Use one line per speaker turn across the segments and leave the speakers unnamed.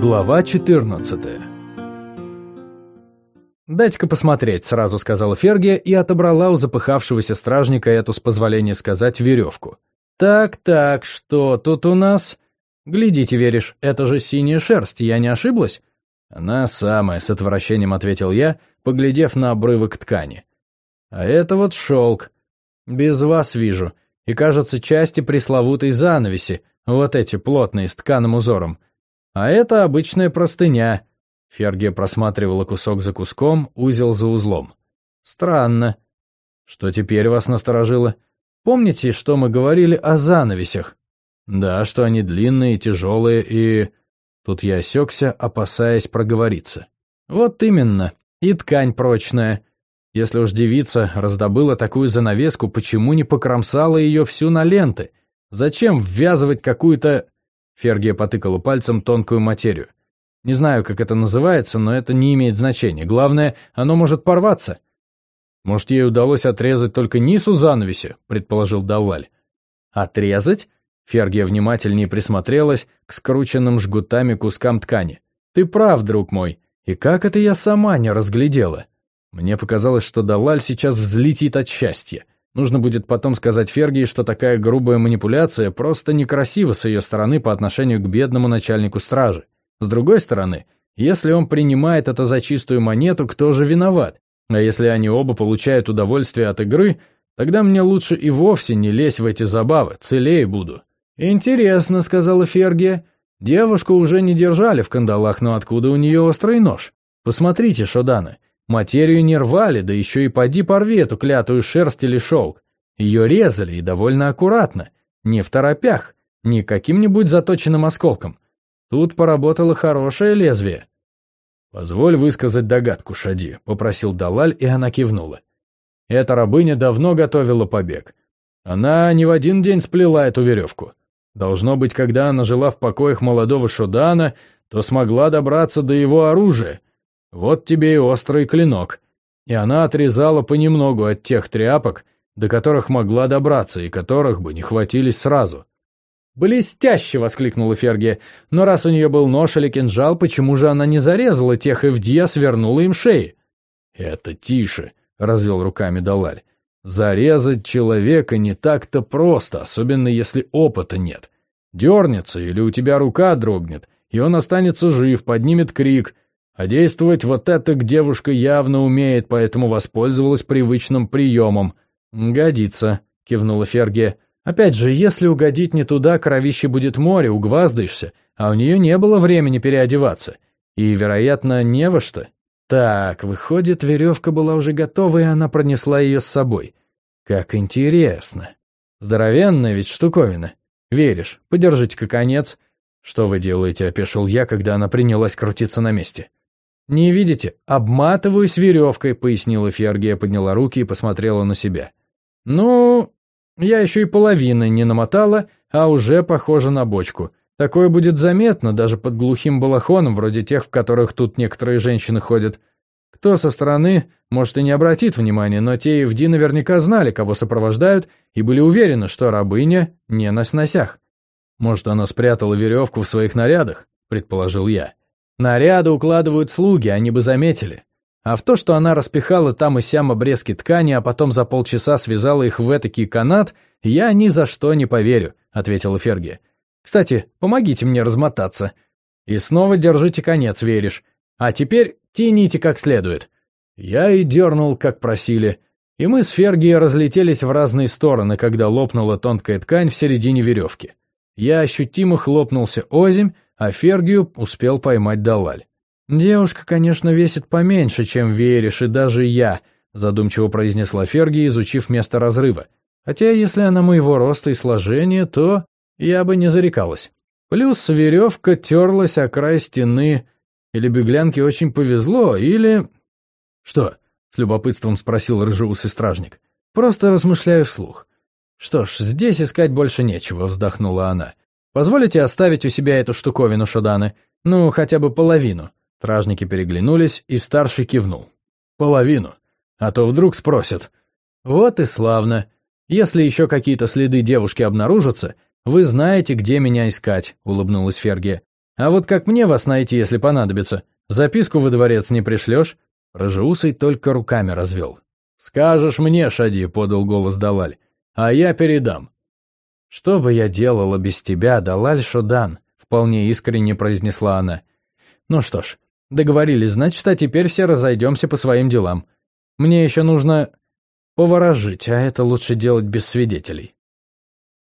Глава 14 «Дайте-ка посмотреть», — сразу сказала Фергия и отобрала у запыхавшегося стражника эту, с позволения сказать, веревку. «Так-так, что тут у нас?» «Глядите, веришь, это же синяя шерсть, я не ошиблась?» «Она самая», — с отвращением ответил я, поглядев на обрывок ткани. «А это вот шелк. Без вас вижу. И, кажется, части пресловутой занавеси, вот эти плотные, с тканым узором. А это обычная простыня». Фергия просматривала кусок за куском, узел за узлом. «Странно. Что теперь вас насторожило? Помните, что мы говорили о занавесях? Да, что они длинные, тяжелые и...» Тут я осекся, опасаясь проговориться. «Вот именно. И ткань прочная. Если уж девица раздобыла такую занавеску, почему не покромсала ее всю на ленты? Зачем ввязывать какую-то...» Фергия потыкала пальцем тонкую материю. Не знаю, как это называется, но это не имеет значения. Главное, оно может порваться. Может, ей удалось отрезать только низ у занавеси, предположил Даваль. Отрезать? Фергия внимательнее присмотрелась к скрученным жгутами кускам ткани. Ты прав, друг мой. И как это я сама не разглядела? Мне показалось, что Далаль сейчас взлетит от счастья. Нужно будет потом сказать Фергии, что такая грубая манипуляция просто некрасива с ее стороны по отношению к бедному начальнику стражи. С другой стороны, если он принимает это за чистую монету, кто же виноват? А если они оба получают удовольствие от игры, тогда мне лучше и вовсе не лезть в эти забавы, целее буду. «Интересно», — сказала Фергия. «Девушку уже не держали в кандалах, но откуда у нее острый нож? Посмотрите, Шодана, материю не рвали, да еще и поди порви эту клятую шерсть или шелк. Ее резали и довольно аккуратно, не в торопях, не каким-нибудь заточенным осколком. Тут поработало хорошее лезвие. «Позволь высказать догадку, Шади», — попросил Далаль, и она кивнула. Эта рабыня давно готовила побег. Она не в один день сплела эту веревку. Должно быть, когда она жила в покоях молодого Шодана, то смогла добраться до его оружия. Вот тебе и острый клинок. И она отрезала понемногу от тех тряпок, до которых могла добраться и которых бы не хватились сразу. «Блестяще!» — воскликнула Фергия. «Но раз у нее был нож или кинжал, почему же она не зарезала тех Эвди, а свернула им шеи?» «Это тише!» — развел руками Далаль. «Зарезать человека не так-то просто, особенно если опыта нет. Дернется или у тебя рука дрогнет, и он останется жив, поднимет крик. А действовать вот это девушка явно умеет, поэтому воспользовалась привычным приемом». «Годится», — кивнула Фергия. Опять же, если угодить не туда, кровище будет море, угваздаешься, а у нее не было времени переодеваться. И, вероятно, не во что. Так, выходит, веревка была уже готова, и она пронесла ее с собой. Как интересно. Здоровенная ведь штуковина. Веришь? Подержите-ка конец. Что вы делаете, опешил я, когда она принялась крутиться на месте. Не видите? Обматываюсь веревкой, пояснила Фергия, подняла руки и посмотрела на себя. Ну, я еще и половины не намотала, а уже похоже на бочку. Такое будет заметно даже под глухим балахоном, вроде тех, в которых тут некоторые женщины ходят. Кто со стороны, может, и не обратит внимания, но те Евди наверняка знали, кого сопровождают, и были уверены, что рабыня не на сносях. Может, она спрятала веревку в своих нарядах, предположил я. Наряды укладывают слуги, они бы заметили. А в то, что она распихала там и сям обрезки ткани, а потом за полчаса связала их в этакий канат, я ни за что не поверю, ответила Ферги. Кстати, помогите мне размотаться. И снова держите конец, веришь. А теперь тяните как следует. Я и дернул, как просили. И мы с Фергией разлетелись в разные стороны, когда лопнула тонкая ткань в середине веревки. Я ощутимо хлопнулся озимь, а Фергию успел поймать Далаль. «Девушка, конечно, весит поменьше, чем веришь, и даже я», задумчиво произнесла Ферги, изучив место разрыва. «Хотя, если она моего роста и сложения, то я бы не зарекалась. Плюс веревка терлась о край стены. Или беглянке очень повезло, или...» «Что?» — с любопытством спросил рыжеусый стражник. «Просто размышляю вслух». «Что ж, здесь искать больше нечего», — вздохнула она. «Позволите оставить у себя эту штуковину, Шоданы? Ну, хотя бы половину. Стражники переглянулись, и старший кивнул. «Половину. А то вдруг спросят». «Вот и славно. Если еще какие-то следы девушки обнаружатся, вы знаете, где меня искать», — улыбнулась Фергия. А вот как мне вас найти, если понадобится? Записку во дворец не пришлешь?» Рыжеусый только руками развел. «Скажешь мне, Шади», — подал голос Далаль, — «а я передам». «Что бы я делала без тебя, Далаль Шодан?» — вполне искренне произнесла она. «Ну что ж, договорились, значит, а теперь все разойдемся по своим делам. Мне еще нужно поворожить, а это лучше делать без свидетелей».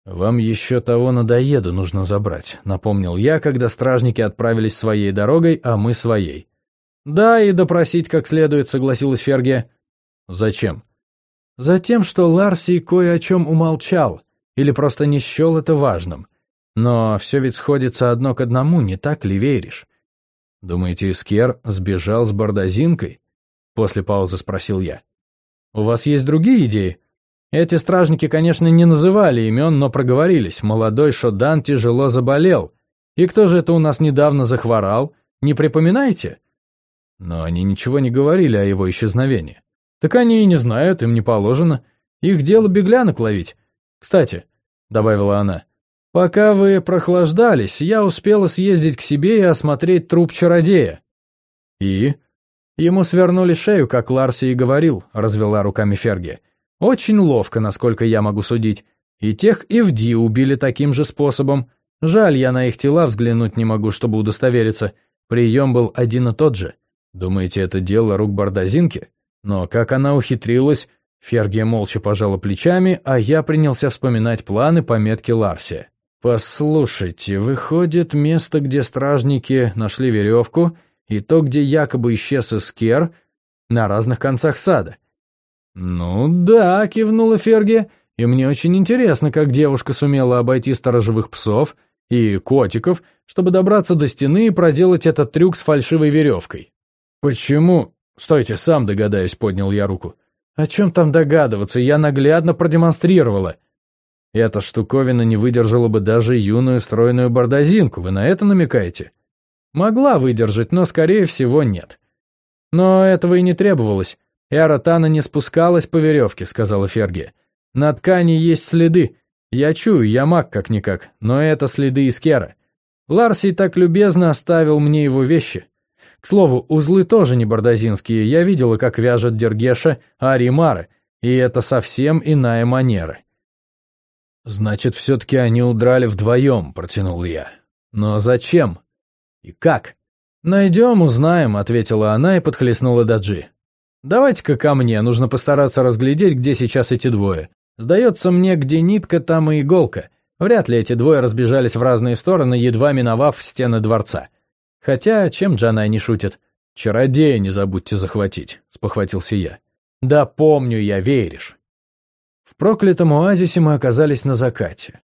«Вам еще того надоеду нужно забрать», — напомнил я, когда стражники отправились своей дорогой, а мы своей. «Да, и допросить как следует», — согласилась Фергия. «Зачем?» «Затем, что Ларсий кое о чем умолчал, или просто не счел это важным. Но все ведь сходится одно к одному, не так ли веришь?» «Думаете, Искер сбежал с бардазинкой?» После паузы спросил я. «У вас есть другие идеи?» Эти стражники, конечно, не называли имен, но проговорились. Молодой Шодан тяжело заболел. И кто же это у нас недавно захворал? Не припоминаете? Но они ничего не говорили о его исчезновении. Так они и не знают, им не положено. Их дело беглянок ловить. Кстати, — добавила она, — пока вы прохлаждались, я успела съездить к себе и осмотреть труп чародея. И? Ему свернули шею, как Ларси и говорил, — развела руками Ферги. Очень ловко, насколько я могу судить. И тех и в Ди убили таким же способом. Жаль, я на их тела взглянуть не могу, чтобы удостовериться. Прием был один и тот же. Думаете, это дело рук Бардазинки? Но как она ухитрилась... Фергия молча пожала плечами, а я принялся вспоминать планы по метке Ларсия. «Послушайте, выходит, место, где стражники нашли веревку, и то, где якобы исчез Эскер, на разных концах сада. «Ну да», — кивнула Ферги, — «и мне очень интересно, как девушка сумела обойти сторожевых псов и котиков, чтобы добраться до стены и проделать этот трюк с фальшивой веревкой». «Почему?» «Стойте, сам догадаюсь», — поднял я руку. «О чем там догадываться? Я наглядно продемонстрировала». «Эта штуковина не выдержала бы даже юную стройную бардазинку, вы на это намекаете?» «Могла выдержать, но, скорее всего, нет». «Но этого и не требовалось. «Эра Тана не спускалась по веревке», — сказала Ферги. «На ткани есть следы. Я чую, я маг как-никак, но это следы из Кера. Ларсий так любезно оставил мне его вещи. К слову, узлы тоже не бардазинские, я видела, как вяжет Дергеша Ари Мары, и это совсем иная манера». «Значит, все-таки они удрали вдвоем», — протянул я. «Но зачем? И как?» «Найдем, узнаем», — ответила она и подхлестнула Даджи. Давайте-ка ко мне, нужно постараться разглядеть, где сейчас эти двое. Сдается мне, где нитка, там и иголка. Вряд ли эти двое разбежались в разные стороны, едва миновав стены дворца. Хотя, чем Джанай не шутит? «Чародея не забудьте захватить», — спохватился я. «Да помню я, веришь». В проклятом оазисе мы оказались на закате.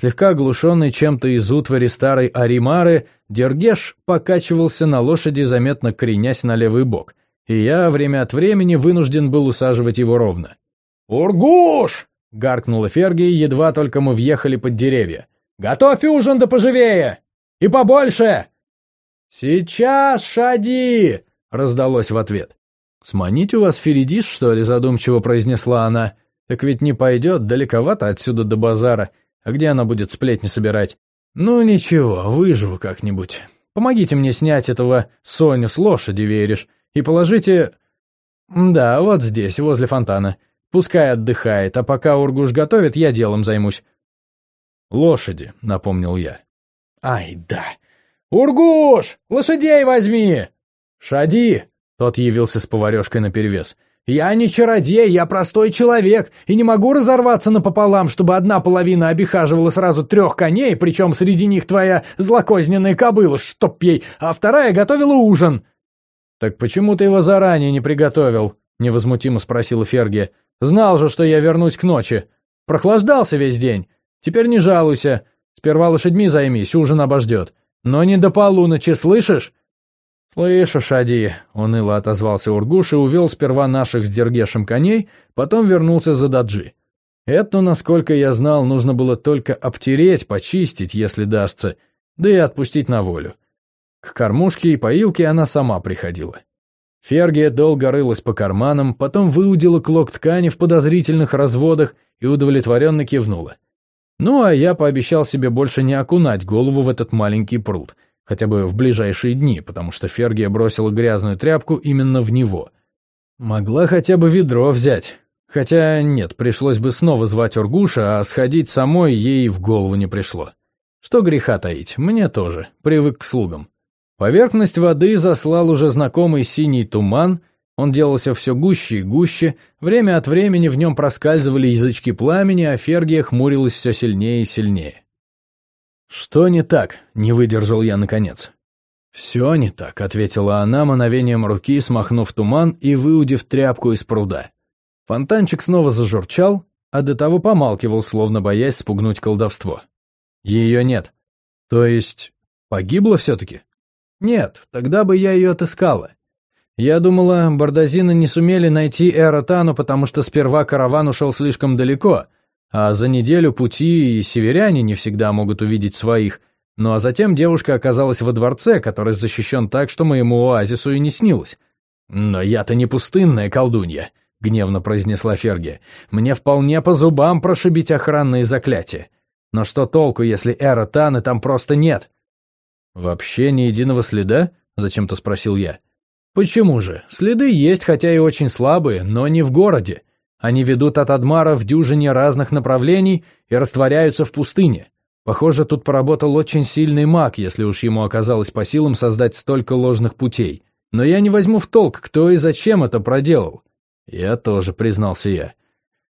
Слегка оглушенный чем-то из утвари старой Аримары, Дергеш покачивался на лошади, заметно кренясь на левый бок — и я время от времени вынужден был усаживать его ровно. «Ургуш!» — гаркнула Ферги, едва только мы въехали под деревья. «Готовь ужин да поживее! И побольше!» «Сейчас, Шади!» — раздалось в ответ. «Сманить у вас Феридис, что ли?» — задумчиво произнесла она. «Так ведь не пойдет, далековато отсюда до базара. А где она будет сплетни собирать?» «Ну ничего, выживу как-нибудь. Помогите мне снять этого Соню с лошади, веришь? И положите... Да, вот здесь, возле фонтана. Пускай отдыхает, а пока Ургуш готовит, я делом займусь. Лошади, напомнил я. Ай, да. Ургуш, лошадей возьми! Шади! Тот явился с поварешкой наперевес. «Я не чародей, я простой человек, и не могу разорваться напополам, чтобы одна половина обихаживала сразу трех коней, причем среди них твоя злокозненная кобыла, чтоб ей, а вторая готовила ужин. «Так почему ты его заранее не приготовил?» — невозмутимо спросила Ферги. «Знал же, что я вернусь к ночи. Прохлаждался весь день. Теперь не жалуйся. Сперва лошадьми займись, ужин обождет. Но не до полуночи, слышишь?» «Слышу, Шади», — уныло отозвался Ургуш и увел сперва наших с Дергешем коней, потом вернулся за Даджи. Это, насколько я знал, нужно было только обтереть, почистить, если дастся, да и отпустить на волю. К кормушке и поилке она сама приходила. Фергия долго рылась по карманам, потом выудила клок ткани в подозрительных разводах и удовлетворенно кивнула. Ну, а я пообещал себе больше не окунать голову в этот маленький пруд. хотя бы в ближайшие дни, потому что Фергия бросила грязную тряпку именно в него. Могла хотя бы ведро взять. Хотя нет, пришлось бы снова звать Ургуша, а сходить самой ей в голову не пришло. Что греха таить, мне тоже, привык к слугам. Поверхность воды заслал уже знакомый синий туман, он делался все гуще и гуще, время от времени в нем проскальзывали язычки пламени, а Фергия хмурилась все сильнее и сильнее. «Что не так?» — не выдержал я наконец. «Все не так», — ответила она мановением руки, смахнув туман и выудив тряпку из пруда. Фонтанчик снова зажурчал, а до того помалкивал, словно боясь спугнуть колдовство. Ее нет. То есть, погибла все-таки? Нет, тогда бы я ее отыскала. Я думала, бардазины не сумели найти Эротану, потому что сперва караван ушел слишком далеко, а за неделю пути и северяне не всегда могут увидеть своих. Ну а затем девушка оказалась во дворце, который защищен так, что моему оазису и не снилось. «Но я-то не пустынная колдунья», — гневно произнесла Ферги. «Мне вполне по зубам прошибить охранные заклятия. Но что толку, если Эра Таны там просто нет?» «Вообще ни единого следа?» — зачем-то спросил я. «Почему же? Следы есть, хотя и очень слабые, но не в городе. Они ведут от Адмара в дюжине разных направлений и растворяются в пустыне. Похоже, тут поработал очень сильный маг, если уж ему оказалось по силам создать столько ложных путей. Но я не возьму в толк, кто и зачем это проделал. Я тоже, признался я.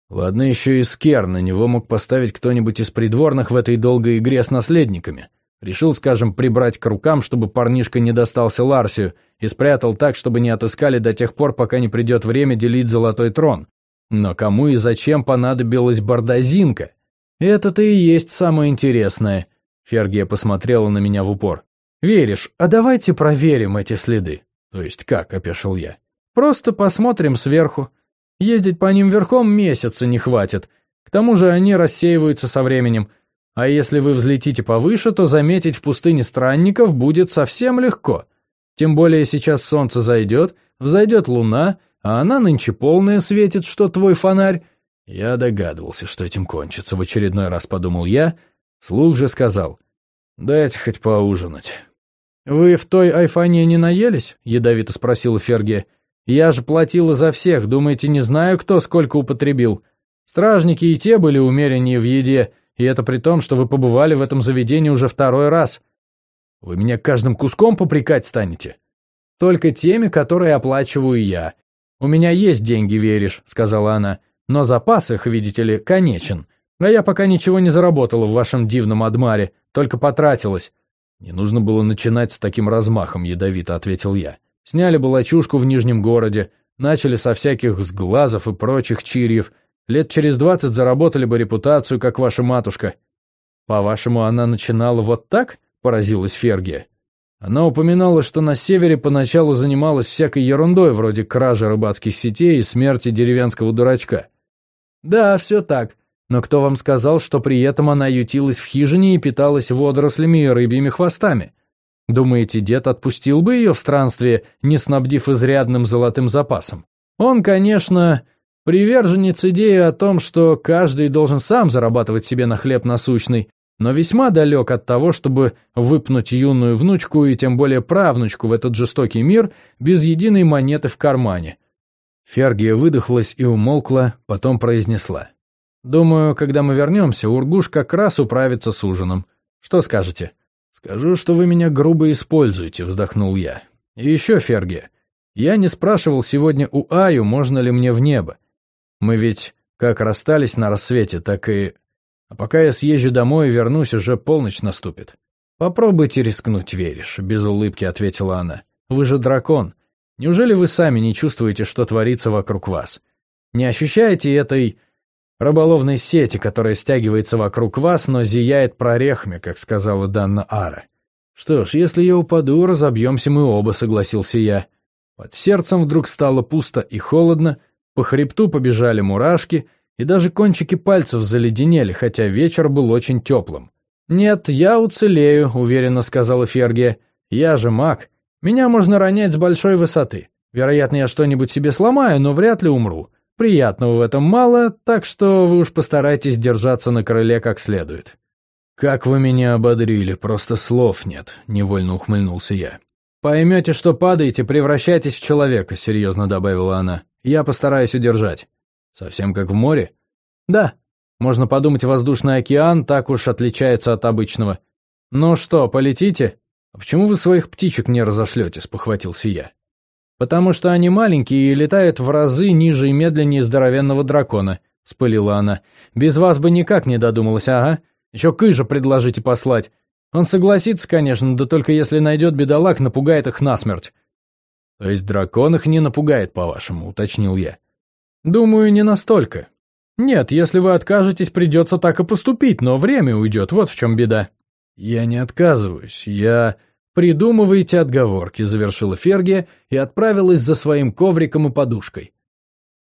Ладно, еще и Скер, на него мог поставить кто-нибудь из придворных в этой долгой игре с наследниками. Решил, скажем, прибрать к рукам, чтобы парнишка не достался Ларсию, и спрятал так, чтобы не отыскали до тех пор, пока не придет время делить золотой трон. Но кому и зачем понадобилась бардазинка? Это-то и есть самое интересное. Фергия посмотрела на меня в упор. Веришь, а давайте проверим эти следы. То есть как, опешил я. Просто посмотрим сверху. Ездить по ним верхом месяца не хватит. К тому же они рассеиваются со временем. А если вы взлетите повыше, то заметить в пустыне странников будет совсем легко. Тем более сейчас солнце зайдет, взойдет луна, а она нынче полная светит, что твой фонарь. Я догадывался, что этим кончится, в очередной раз подумал я. Слух же сказал, дайте хоть поужинать. «Вы в той айфане не наелись?» — ядовито спросила Фергия. «Я же платила за всех, думаете, не знаю, кто сколько употребил? Стражники и те были умереннее в еде, и это при том, что вы побывали в этом заведении уже второй раз. Вы меня каждым куском попрекать станете?» «Только теми, которые оплачиваю я. «У меня есть деньги, веришь», — сказала она, «но запас их, видите ли, конечен. А я пока ничего не заработала в вашем дивном Адмаре, только потратилась». «Не нужно было начинать с таким размахом», — ядовито ответил я. «Сняли бы лачушку в Нижнем городе, начали со всяких сглазов и прочих чирьев, лет через двадцать заработали бы репутацию, как ваша матушка». «По-вашему, она начинала вот так?» — поразилась Фергия. Она упоминала, что на севере поначалу занималась всякой ерундой, вроде кражи рыбацких сетей и смерти деревенского дурачка. Да, все так. Но кто вам сказал, что при этом она ютилась в хижине и питалась водорослями и рыбьими хвостами? Думаете, дед отпустил бы ее в странстве, не снабдив изрядным золотым запасом? Он, конечно, приверженец идеи о том, что каждый должен сам зарабатывать себе на хлеб насущный, но весьма далек от того, чтобы выпнуть юную внучку и тем более правнучку в этот жестокий мир без единой монеты в кармане. Фергия выдохлась и умолкла, потом произнесла. «Думаю, когда мы вернемся, Ургуш как раз управится с ужином. Что скажете?» «Скажу, что вы меня грубо используете», — вздохнул я. «И еще, Фергия, я не спрашивал сегодня у Аю, можно ли мне в небо. Мы ведь как расстались на рассвете, так и а пока я съезжу домой и вернусь, уже полночь наступит. Попробуйте рискнуть, веришь, без улыбки ответила она. Вы же дракон. Неужели вы сами не чувствуете, что творится вокруг вас? Не ощущаете этой рыболовной сети, которая стягивается вокруг вас, но зияет прорехами, как сказала Данна Ара? Что ж, если я упаду, разобьемся мы оба, согласился я. Под сердцем вдруг стало пусто и холодно, по хребту побежали мурашки, и даже кончики пальцев заледенели, хотя вечер был очень теплым. «Нет, я уцелею», — уверенно сказала Фергия. «Я же маг. Меня можно ронять с большой высоты. Вероятно, я что-нибудь себе сломаю, но вряд ли умру. Приятного в этом мало, так что вы уж постарайтесь держаться на крыле как следует». «Как вы меня ободрили, просто слов нет», — невольно ухмыльнулся я. «Поймете, что падаете, превращайтесь в человека», — серьезно добавила она. «Я постараюсь удержать». «Совсем как в море?» «Да. Можно подумать, воздушный океан так уж отличается от обычного. Ну что, полетите?» «А почему вы своих птичек не разошлете?» — спохватился я. «Потому что они маленькие и летают в разы ниже и медленнее здоровенного дракона», — спылила она. «Без вас бы никак не додумалась, ага. Еще Кыжа предложите послать. Он согласится, конечно, да только если найдет бедолаг, напугает их насмерть». «То есть дракон их не напугает, по-вашему?» — уточнил я. «Думаю, не настолько. Нет, если вы откажетесь, придется так и поступить, но время уйдет, вот в чем беда». «Я не отказываюсь, я...» «Придумываете отговорки», — завершила Фергия и отправилась за своим ковриком и подушкой.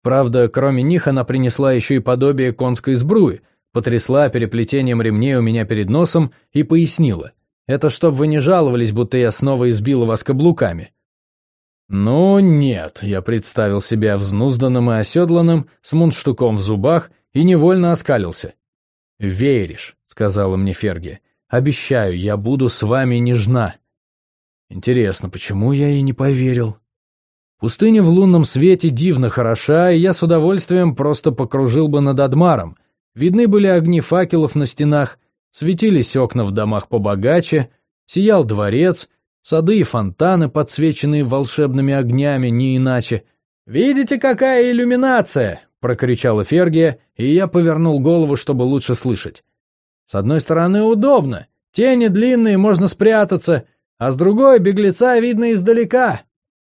Правда, кроме них она принесла еще и подобие конской сбруи, потрясла переплетением ремней у меня перед носом и пояснила. «Это чтоб вы не жаловались, будто я снова избила вас каблуками». «Ну нет», — я представил себя взнузданным и оседланным, с мундштуком в зубах и невольно оскалился. «Веришь», — сказала мне Ферги. «Обещаю, я буду с вами нежна». Интересно, почему я ей не поверил? Пустыня в лунном свете дивно хороша, и я с удовольствием просто покружил бы над Адмаром. Видны были огни факелов на стенах, светились окна в домах побогаче, сиял дворец, сады и фонтаны, подсвеченные волшебными огнями, не иначе. «Видите, какая иллюминация!» — прокричала Фергия, и я повернул голову, чтобы лучше слышать. «С одной стороны, удобно. Тени длинные, можно спрятаться, а с другой беглеца видно издалека.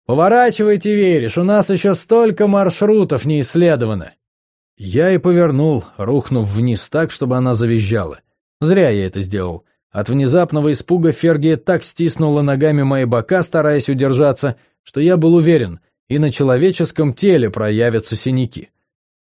Поворачивайте, веришь, у нас еще столько маршрутов не исследовано. Я и повернул, рухнув вниз так, чтобы она завизжала. Зря я это сделал. От внезапного испуга Фергия так стиснула ногами мои бока, стараясь удержаться, что я был уверен, и на человеческом теле проявятся синяки.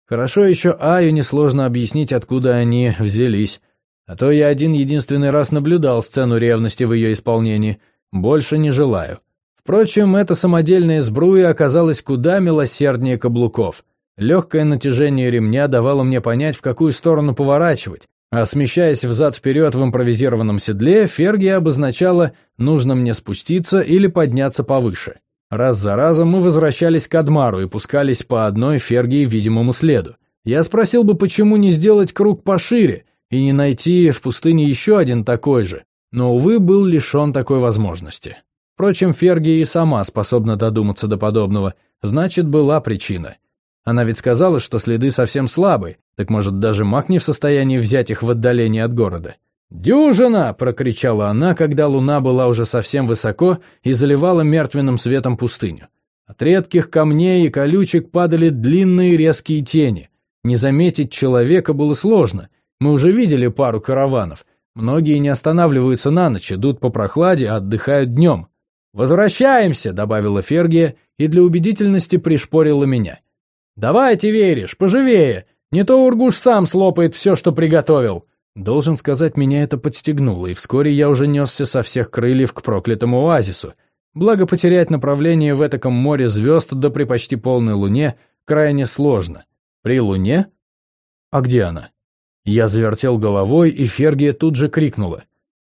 Хорошо еще Аю несложно объяснить, откуда они взялись. А то я один единственный раз наблюдал сцену ревности в ее исполнении — больше не желаю. Впрочем, эта самодельная сбруя оказалась куда милосерднее каблуков. Легкое натяжение ремня давало мне понять, в какую сторону поворачивать, а смещаясь взад-вперед в импровизированном седле, Фергия обозначала «нужно мне спуститься или подняться повыше». Раз за разом мы возвращались к Адмару и пускались по одной Фергии видимому следу. Я спросил бы, почему не сделать круг пошире и не найти в пустыне еще один такой же, но, увы, был лишен такой возможности. Впрочем, Фергия и сама способна додуматься до подобного, значит, была причина. Она ведь сказала, что следы совсем слабые, так может, даже маг не в состоянии взять их в отдалении от города. «Дюжина!» — прокричала она, когда луна была уже совсем высоко и заливала мертвенным светом пустыню. От редких камней и колючек падали длинные резкие тени. Не заметить человека было сложно. Мы уже видели пару караванов, Многие не останавливаются на ночь, идут по прохладе, а отдыхают днем. «Возвращаемся!» — добавила Фергия и для убедительности пришпорила меня. «Давайте, веришь, поживее! Не то Ургуш сам слопает все, что приготовил!» Должен сказать, меня это подстегнуло, и вскоре я уже несся со всех крыльев к проклятому оазису. Благо, потерять направление в этаком море звезд да при почти полной луне крайне сложно. При луне? А где она? Я завертел головой, и Фергия тут же крикнула.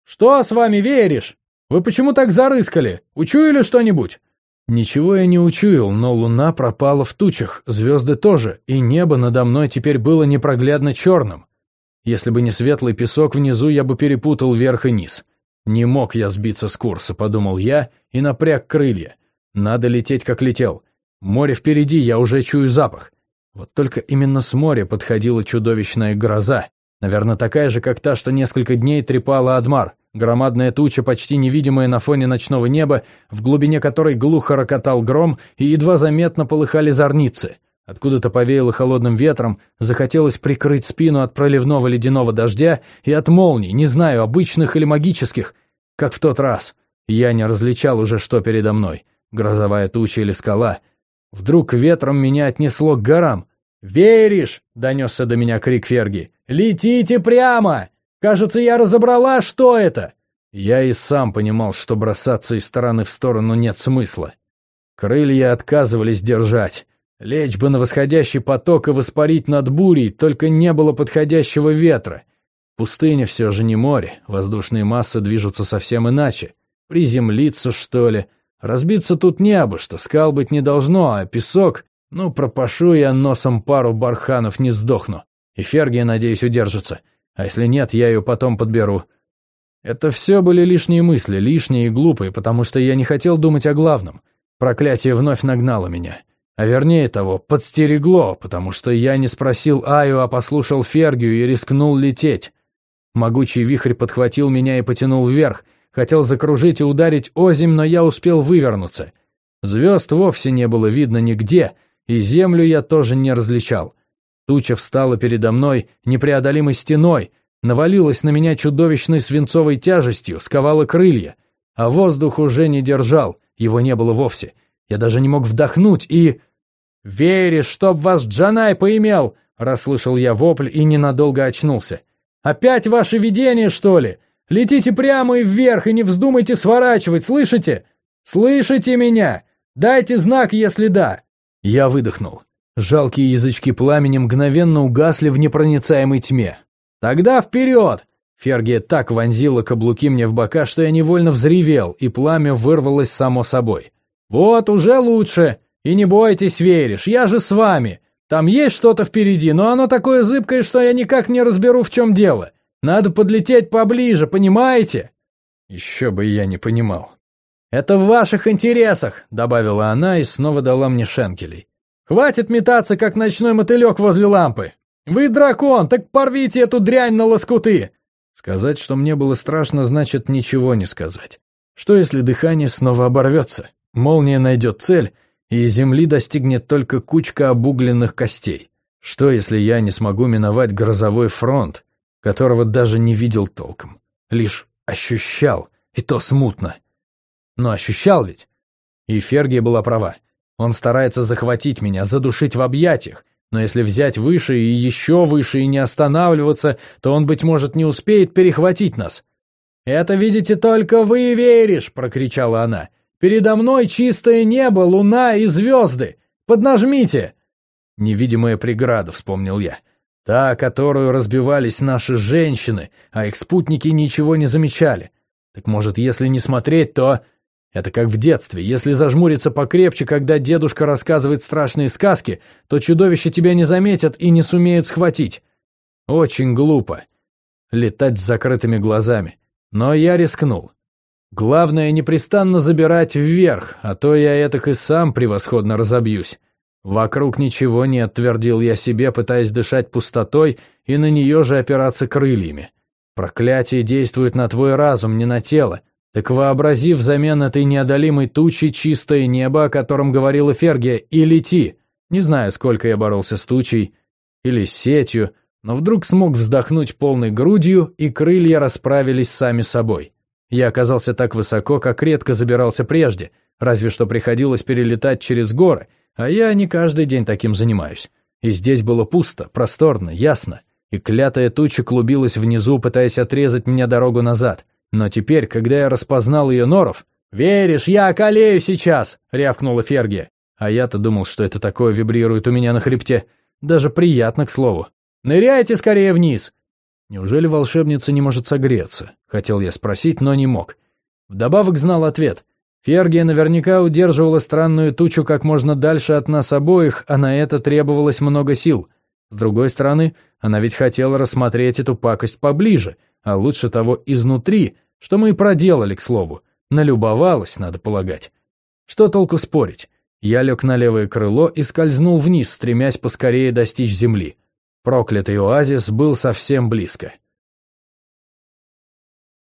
«Что с вами веришь? Вы почему так зарыскали? Учуяли что-нибудь?» Ничего я не учуял, но луна пропала в тучах, звезды тоже, и небо надо мной теперь было непроглядно черным. Если бы не светлый песок внизу, я бы перепутал верх и низ. Не мог я сбиться с курса, подумал я, и напряг крылья. Надо лететь, как летел. Море впереди, я уже чую запах. Вот только именно с моря подходила чудовищная гроза. Наверное, такая же, как та, что несколько дней трепала Адмар. Громадная туча, почти невидимая на фоне ночного неба, в глубине которой глухо рокотал гром и едва заметно полыхали зорницы. Откуда-то повеяло холодным ветром, захотелось прикрыть спину от проливного ледяного дождя и от молний, не знаю, обычных или магических, как в тот раз. Я не различал уже, что передо мной, грозовая туча или скала — Вдруг ветром меня отнесло к горам. «Веришь?» — донесся до меня крик Ферги. «Летите прямо! Кажется, я разобрала, что это!» Я и сам понимал, что бросаться из стороны в сторону нет смысла. Крылья отказывались держать. Лечь бы на восходящий поток и воспарить над бурей, только не было подходящего ветра. Пустыня все же не море, воздушные массы движутся совсем иначе. Приземлиться, что ли? Разбиться тут не обо что, скал быть не должно, а песок... Ну, пропашу я носом пару барханов, не сдохну. И Фергия, надеюсь, удержится. А если нет, я ее потом подберу. Это все были лишние мысли, лишние и глупые, потому что я не хотел думать о главном. Проклятие вновь нагнало меня. А вернее того, подстерегло, потому что я не спросил Аю, а послушал Фергию и рискнул лететь. Могучий вихрь подхватил меня и потянул вверх, хотел закружить и ударить озимь, но я успел вывернуться. Звезд вовсе не было видно нигде, и землю я тоже не различал. Туча встала передо мной непреодолимой стеной, навалилась на меня чудовищной свинцовой тяжестью, сковала крылья, а воздух уже не держал, его не было вовсе — я даже не мог вдохнуть и... «Веришь, чтоб вас Джанай поимел!» — расслышал я вопль и ненадолго очнулся. «Опять ваше видение, что ли? Летите прямо и вверх и не вздумайте сворачивать, слышите? Слышите меня? Дайте знак, если да!» Я выдохнул. Жалкие язычки пламени мгновенно угасли в непроницаемой тьме. «Тогда вперед!» Фергия так вонзила каблуки мне в бока, что я невольно взревел, и пламя вырвалось само собой. «Вот, уже лучше. И не бойтесь, веришь, я же с вами. Там есть что-то впереди, но оно такое зыбкое, что я никак не разберу, в чем дело. Надо подлететь поближе, понимаете?» Еще бы я не понимал. «Это в ваших интересах», — добавила она и снова дала мне шенкелей. «Хватит метаться, как ночной мотылек возле лампы. Вы дракон, так порвите эту дрянь на лоскуты!» Сказать, что мне было страшно, значит ничего не сказать. Что если дыхание снова оборвется? Молния найдет цель, и земли достигнет только кучка обугленных костей. Что, если я не смогу миновать грозовой фронт, которого даже не видел толком? Лишь ощущал, и то смутно. Но ощущал ведь. И Фергия была права. Он старается захватить меня, задушить в объятиях, но если взять выше и еще выше и не останавливаться, то он, быть может, не успеет перехватить нас. «Это, видите, только вы веришь!» — прокричала она. Передо мной чистое небо, луна и звезды. Поднажмите!» «Невидимая преграда», — вспомнил я. «Та, которую разбивались наши женщины, а их спутники ничего не замечали. Так может, если не смотреть, то...» Это как в детстве. Если зажмуриться покрепче, когда дедушка рассказывает страшные сказки, то чудовища тебя не заметят и не сумеют схватить. Очень глупо. Летать с закрытыми глазами. Но я рискнул. Главное, непрестанно забирать вверх, а то я этак и сам превосходно разобьюсь. Вокруг ничего нет, твердил я себе, пытаясь дышать пустотой и на нее же опираться крыльями. Проклятие действует на твой разум, не на тело. Так вообрази взамен этой неодолимой тучи чистое небо, о котором говорила Фергия, и лети. Не знаю, сколько я боролся с тучей или с сетью, но вдруг смог вздохнуть полной грудью, и крылья расправились сами собой. Я оказался так высоко, как редко забирался прежде, разве что приходилось перелетать через горы, а я не каждый день таким занимаюсь. И здесь было пусто, просторно, ясно, и клятая туча клубилась внизу, пытаясь отрезать мне дорогу назад. Но теперь, когда я распознал ее норов... «Веришь, я околею сейчас!» — рявкнула Фергия. А я-то думал, что это такое вибрирует у меня на хребте. Даже приятно, к слову. «Ныряйте скорее вниз!» Неужели волшебница не может согреться? Хотел я спросить, но не мог. Вдобавок знал ответ. Фергия наверняка удерживала странную тучу как можно дальше от нас обоих, а на это требовалось много сил. С другой стороны, она ведь хотела рассмотреть эту пакость поближе, а лучше того изнутри, что мы и проделали, к слову. Налюбовалась, надо полагать. Что толку спорить? Я лег на левое крыло и скользнул вниз, стремясь поскорее достичь земли. Проклятый оазис был совсем близко.